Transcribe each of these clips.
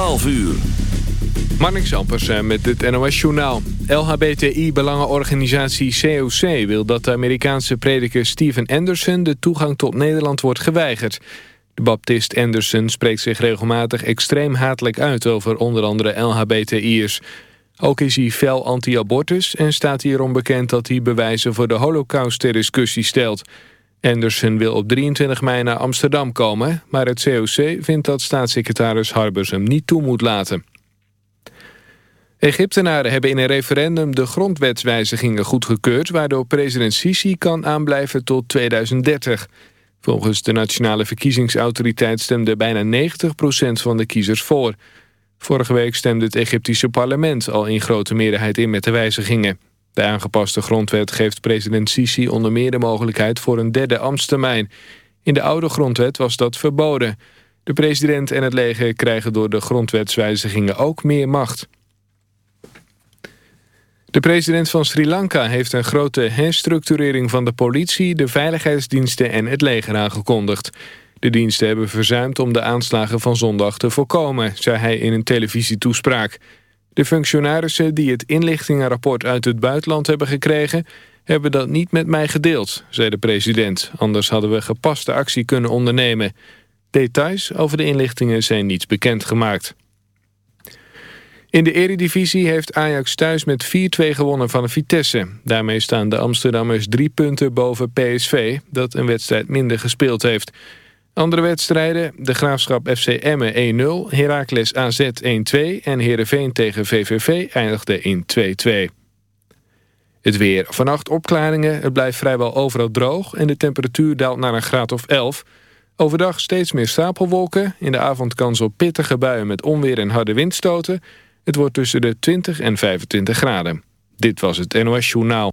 12 uur. Marnix Ampersen met het NOS-journaal. LHBTI-belangenorganisatie COC wil dat de Amerikaanse prediker Steven Anderson... de toegang tot Nederland wordt geweigerd. De baptist Anderson spreekt zich regelmatig extreem hatelijk uit... over onder andere LHBTI'ers. Ook is hij fel anti-abortus en staat hij erom bekend... dat hij bewijzen voor de holocaust ter discussie stelt... Anderson wil op 23 mei naar Amsterdam komen... maar het COC vindt dat staatssecretaris Harbers hem niet toe moet laten. Egyptenaren hebben in een referendum de grondwetswijzigingen goedgekeurd... waardoor president Sisi kan aanblijven tot 2030. Volgens de Nationale Verkiezingsautoriteit stemde bijna 90% van de kiezers voor. Vorige week stemde het Egyptische parlement al in grote meerderheid in met de wijzigingen. De aangepaste grondwet geeft president Sisi onder meer de mogelijkheid voor een derde ambtstermijn. In de oude grondwet was dat verboden. De president en het leger krijgen door de grondwetswijzigingen ook meer macht. De president van Sri Lanka heeft een grote herstructurering van de politie, de veiligheidsdiensten en het leger aangekondigd. De diensten hebben verzuimd om de aanslagen van zondag te voorkomen, zei hij in een televisietoespraak. De functionarissen die het inlichtingenrapport uit het buitenland hebben gekregen... hebben dat niet met mij gedeeld, zei de president. Anders hadden we gepaste actie kunnen ondernemen. Details over de inlichtingen zijn niet bekendgemaakt. In de eredivisie heeft Ajax thuis met 4-2 gewonnen van de Vitesse. Daarmee staan de Amsterdammers drie punten boven PSV... dat een wedstrijd minder gespeeld heeft. Andere wedstrijden, de Graafschap FC Emmen 1-0, Heracles AZ 1-2... en Heerenveen tegen VVV eindigde in 2-2. Het weer. Vannacht opklaringen, het blijft vrijwel overal droog... en de temperatuur daalt naar een graad of 11. Overdag steeds meer stapelwolken. In de avond kans op pittige buien met onweer en harde windstoten. Het wordt tussen de 20 en 25 graden. Dit was het NOS Journaal.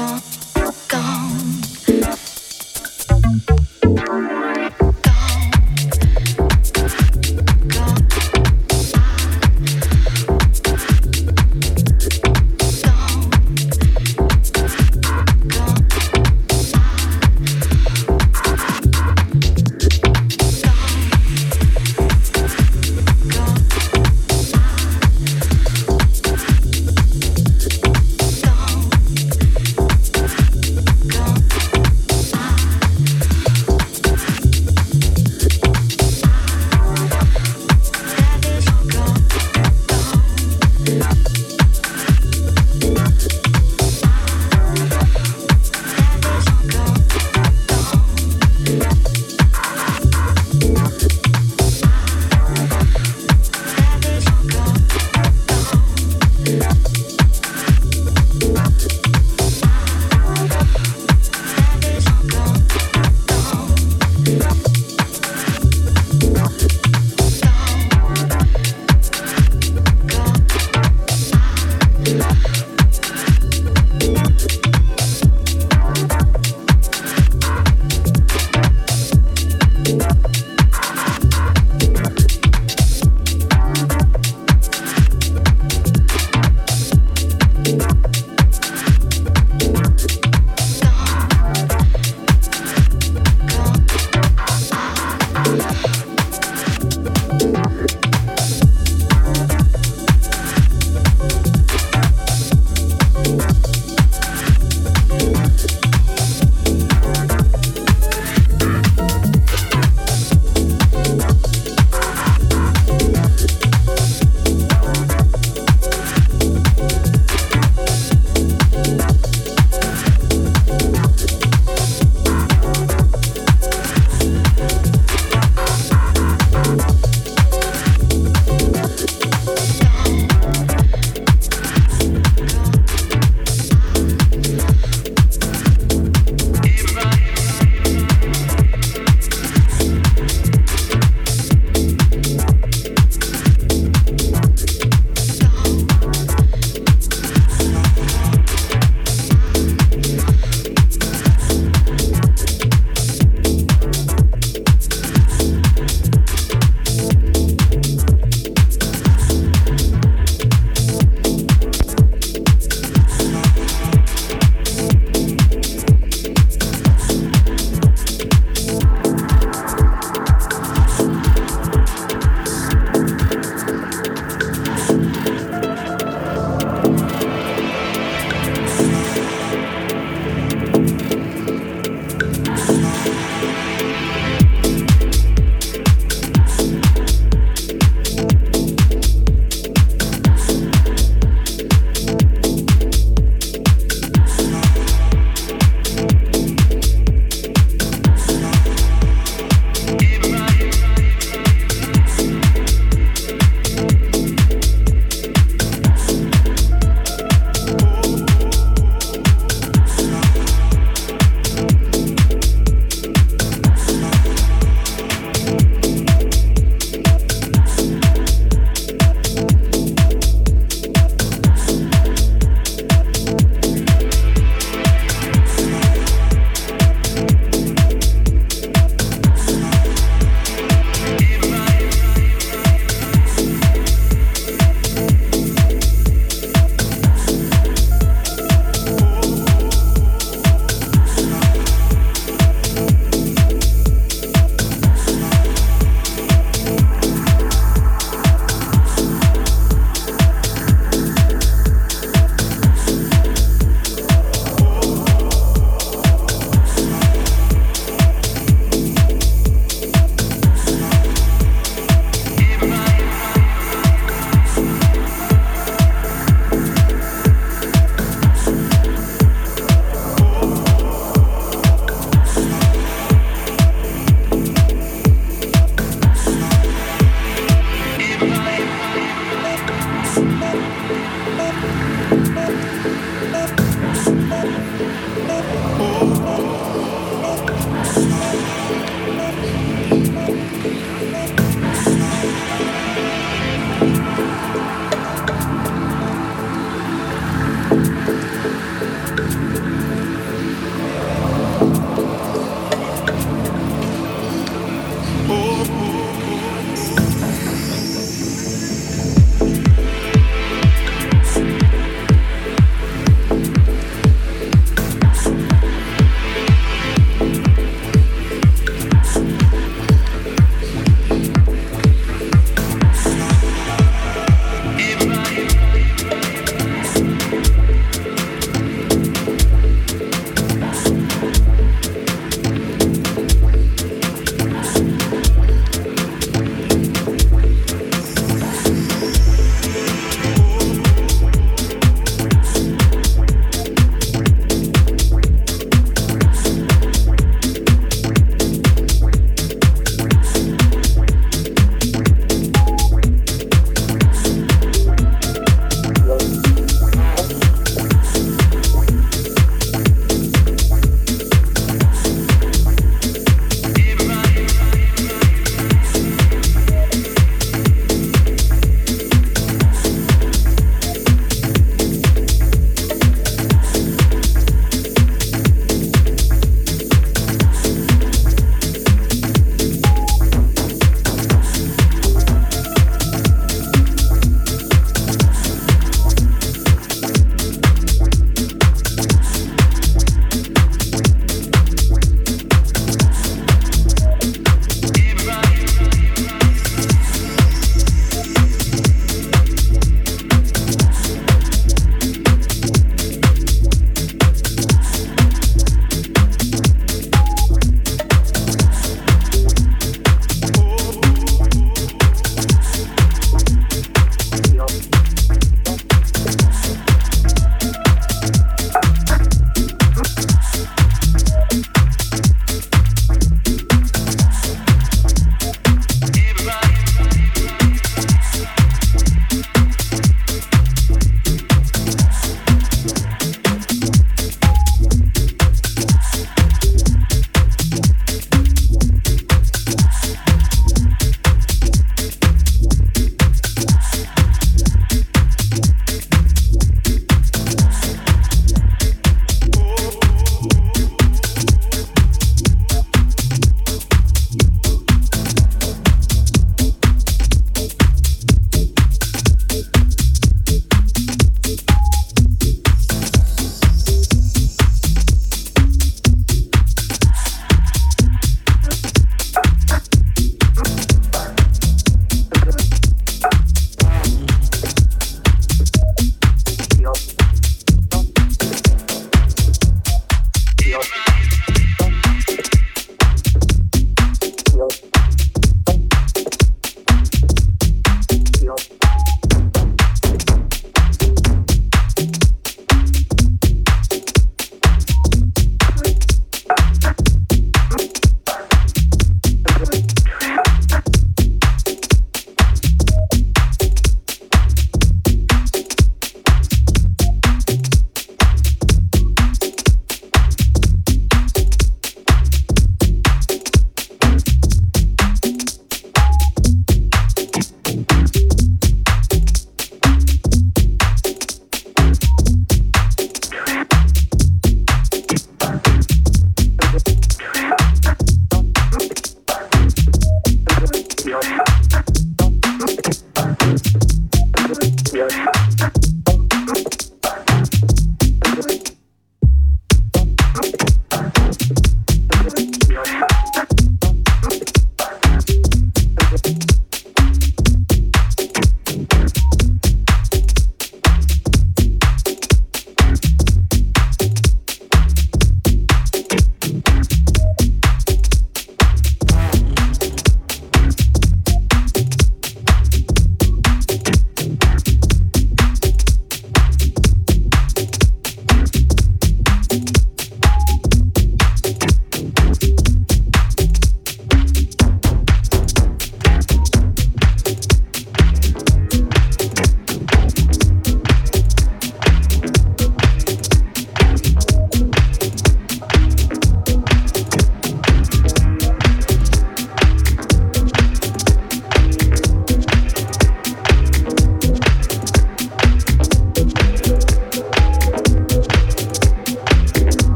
temps